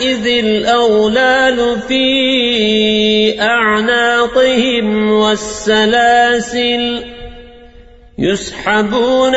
إذ الأغلال في أعناقهم والسلاسل يسحبون